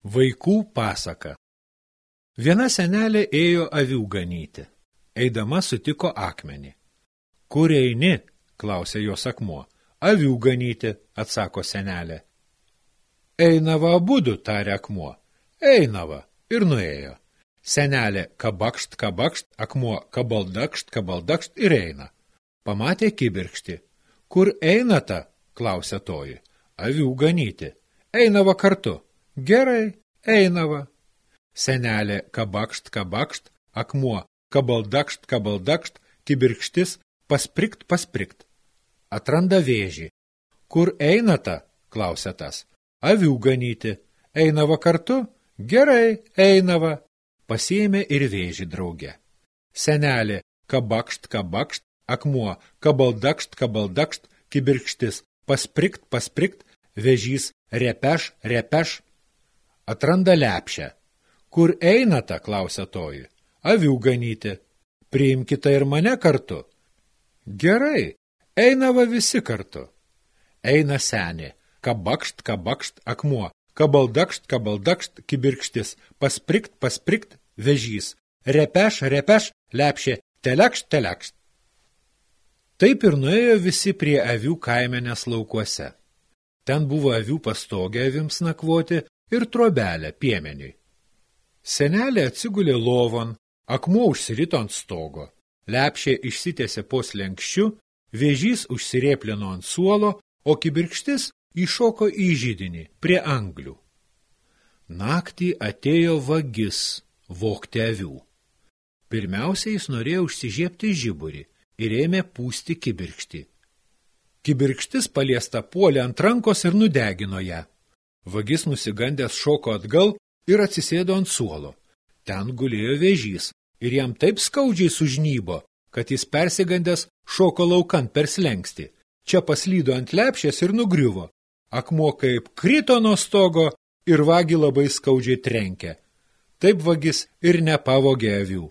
Vaikų pasaka Viena senelė ėjo avių ganyti. Eidama sutiko akmenį. Kur eini? klausė jos akmuo. Avių ganyti, atsako senelė. Einava abudu, tarė akmuo. Einava ir nuėjo. Senelė kabakšt, kabakšt, akmuo kabaldakšt, kabaldakšt ir eina. Pamatė kibirkšti. Kur einata? klausė toji. Avių ganyti. Einava kartu. Gerai, einava. Senelė kabakšt, kabakšt, akmuo, kabaldakšt, kabaldakšt, kibirkštis, pasprikt, pasprikt. Atranda vėžį. Kur einata? klausia tas. Avių ganyti. Einava kartu? Gerai, einava. Pasiėmė ir vėžį drauge. Senelė kabakšt, kabakšt, akmuo, kabaldakšt, kabaldakšt, kibirkštis, pasprikt, pasprikt, vežys, repeš, repeš, Atranda lepšę. Kur einate, klausia toji. Avių ganyti. Priimkite ir mane kartu. Gerai, einava visi kartu. Eina senė. Kabakšt, kabakšt, akmuo. Kabaldakšt, kabaldakšt, kibirkštis. Pasprikt, pasprikt, vežys. Repeš, repeš, lepšė. Telekšt, telekšt. Taip ir nuėjo visi prie avių kaimenės laukuose. Ten buvo avių pastogė avims nakvoti, ir trobelę piemeniui. Senelė atsigulė lovon, akmuo užsirito ant stogo, lepšė išsitėsi po slenkščiu, vėžys užsirėplino ant suolo, o kibirkštis įšoko į žydinį prie anglių. Naktį atėjo vagis vokti avių. Pirmiausia, jis norėjo užsižiepti žiburį ir ėmė pūsti kibirkštį. Kibirkštis paliesta puolė ant rankos ir nudegino ją. Vagis nusigandęs šoko atgal ir atsisėdo ant suolo. Ten gulėjo vėžys ir jam taip skaudžiai sužnybo, kad jis persigandęs šoko laukan per slengsti. Čia paslydo ant lepšės ir nugriuvo. Akmuo kaip krito nuo stogo ir vagi labai skaudžiai trenkė. Taip vagis ir nepavogė avių.